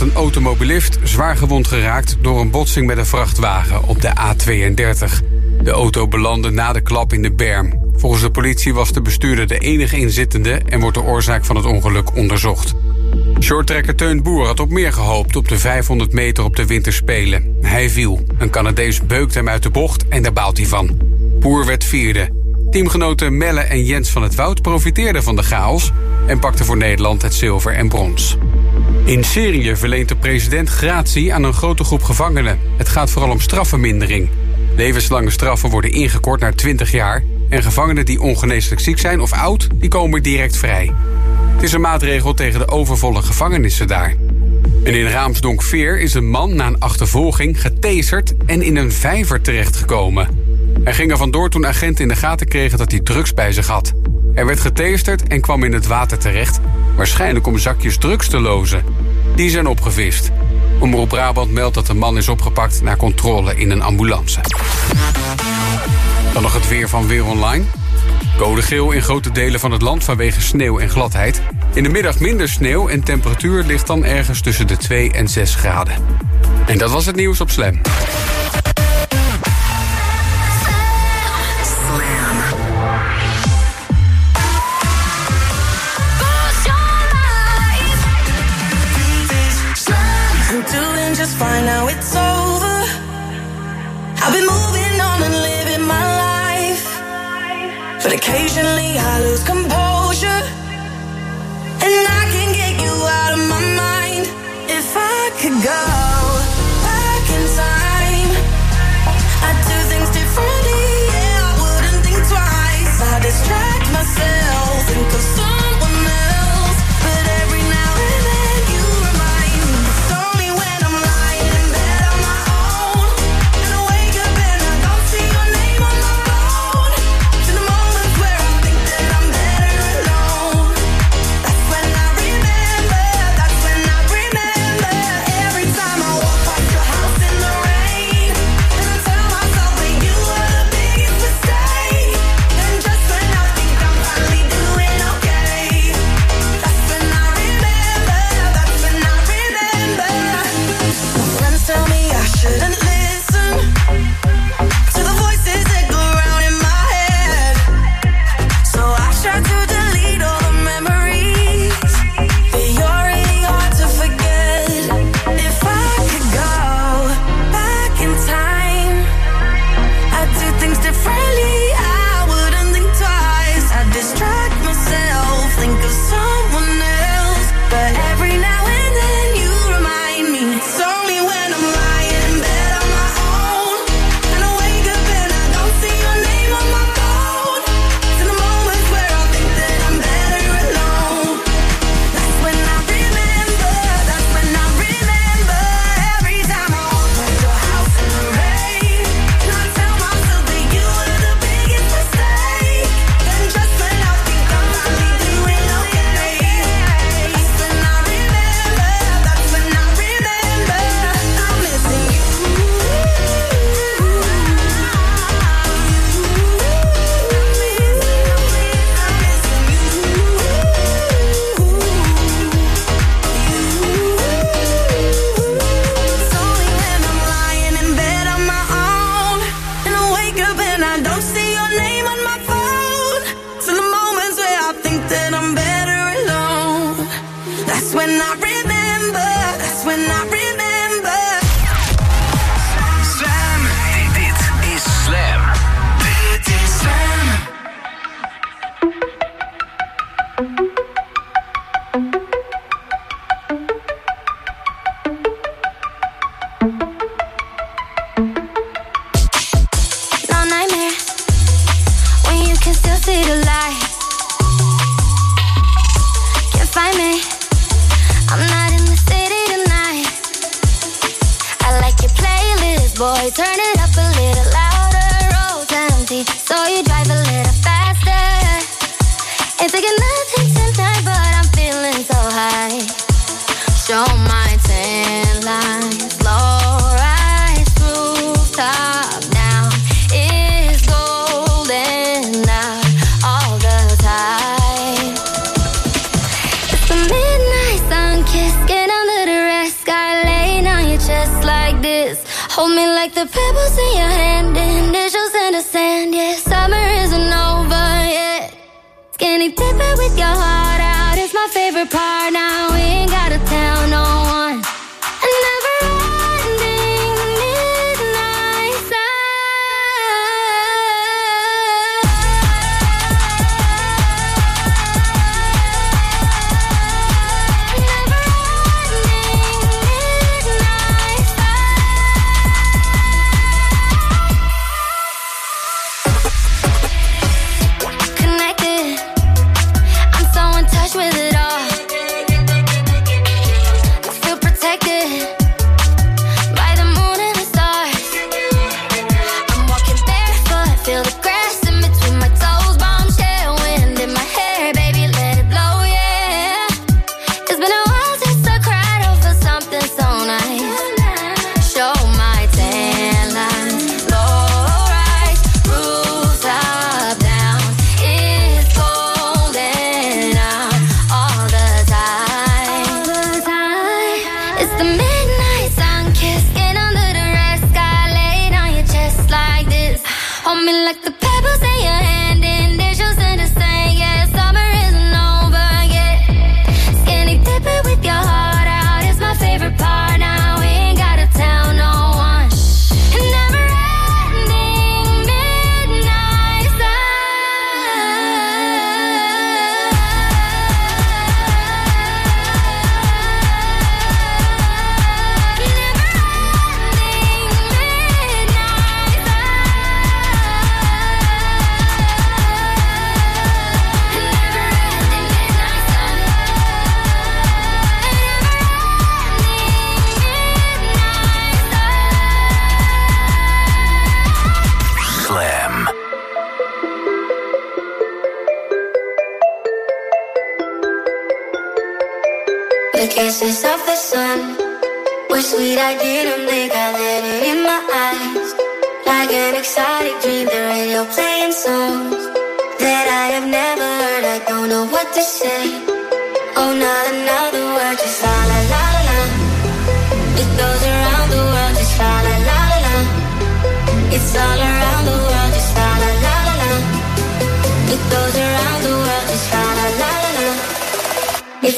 een automobilist zwaar gewond geraakt door een botsing met een vrachtwagen op de A32. De auto belandde na de klap in de berm. Volgens de politie was de bestuurder de enige inzittende en wordt de oorzaak van het ongeluk onderzocht. Shorttrekker Teun Boer had op meer gehoopt op de 500 meter op de winterspelen. Hij viel. Een Canadees beukte hem uit de bocht en daar baalt hij van. Boer werd vierde. Teamgenoten Melle en Jens van het Woud profiteerden van de chaos... en pakten voor Nederland het zilver en brons. In Syrië verleent de president gratie aan een grote groep gevangenen. Het gaat vooral om strafvermindering. Levenslange straffen worden ingekort naar 20 jaar... en gevangenen die ongeneeslijk ziek zijn of oud, die komen direct vrij. Het is een maatregel tegen de overvolle gevangenissen daar. En in Raamsdonk-Veer is een man na een achtervolging getaserd en in een vijver terechtgekomen. Hij ging er vandoor toen agenten in de gaten kregen dat hij drugs bij zich had. Hij werd getaserd en kwam in het water terecht, waarschijnlijk om zakjes drugs te lozen. Die zijn opgevist. Omroep Brabant meldt dat de man is opgepakt na controle in een ambulance. Dan nog het weer van Weer Online. Code geel in grote delen van het land vanwege sneeuw en gladheid. In de middag minder sneeuw en temperatuur ligt dan ergens tussen de 2 en 6 graden. En dat was het nieuws op Slam. Fine now it's over. I've been moving on and living my life. But occasionally I lose composure. And I can get you out of my mind. If I could go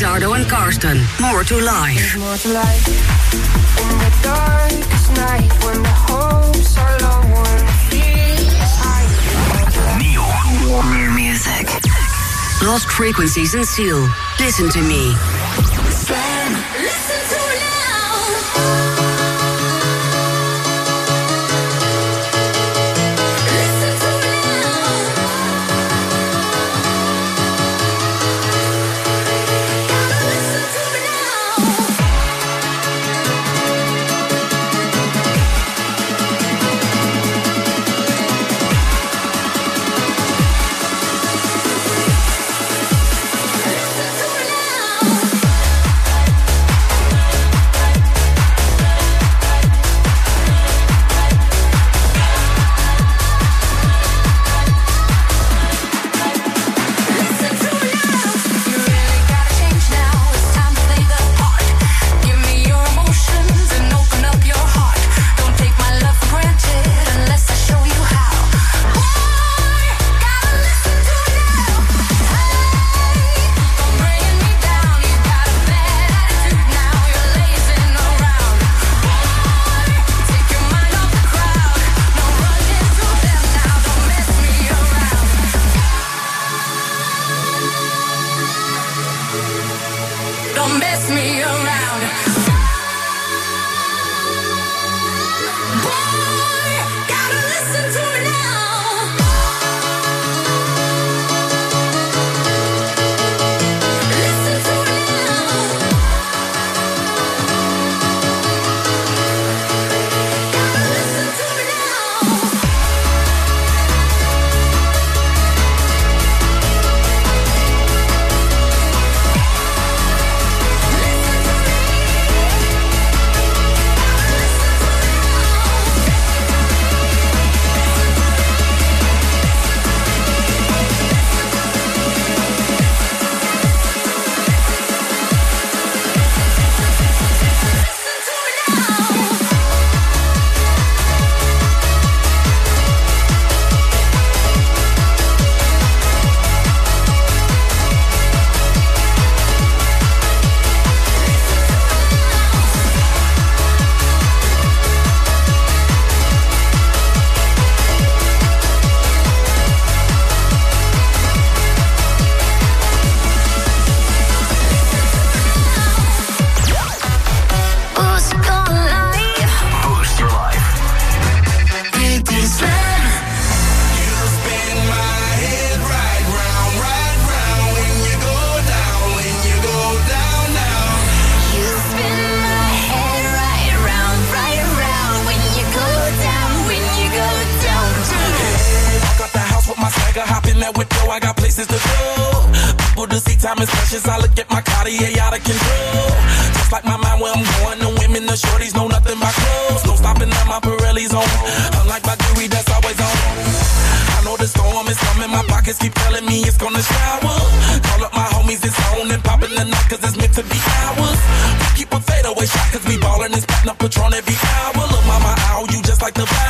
Lizardo and Karsten. More to life. More to life. In the darkest night when the hopes are low and the music. Lost frequencies and seal. Listen to me. always shot, cause we ballin' and spittin' up Patron every hour. Look, mama, ow, you just like the vibe.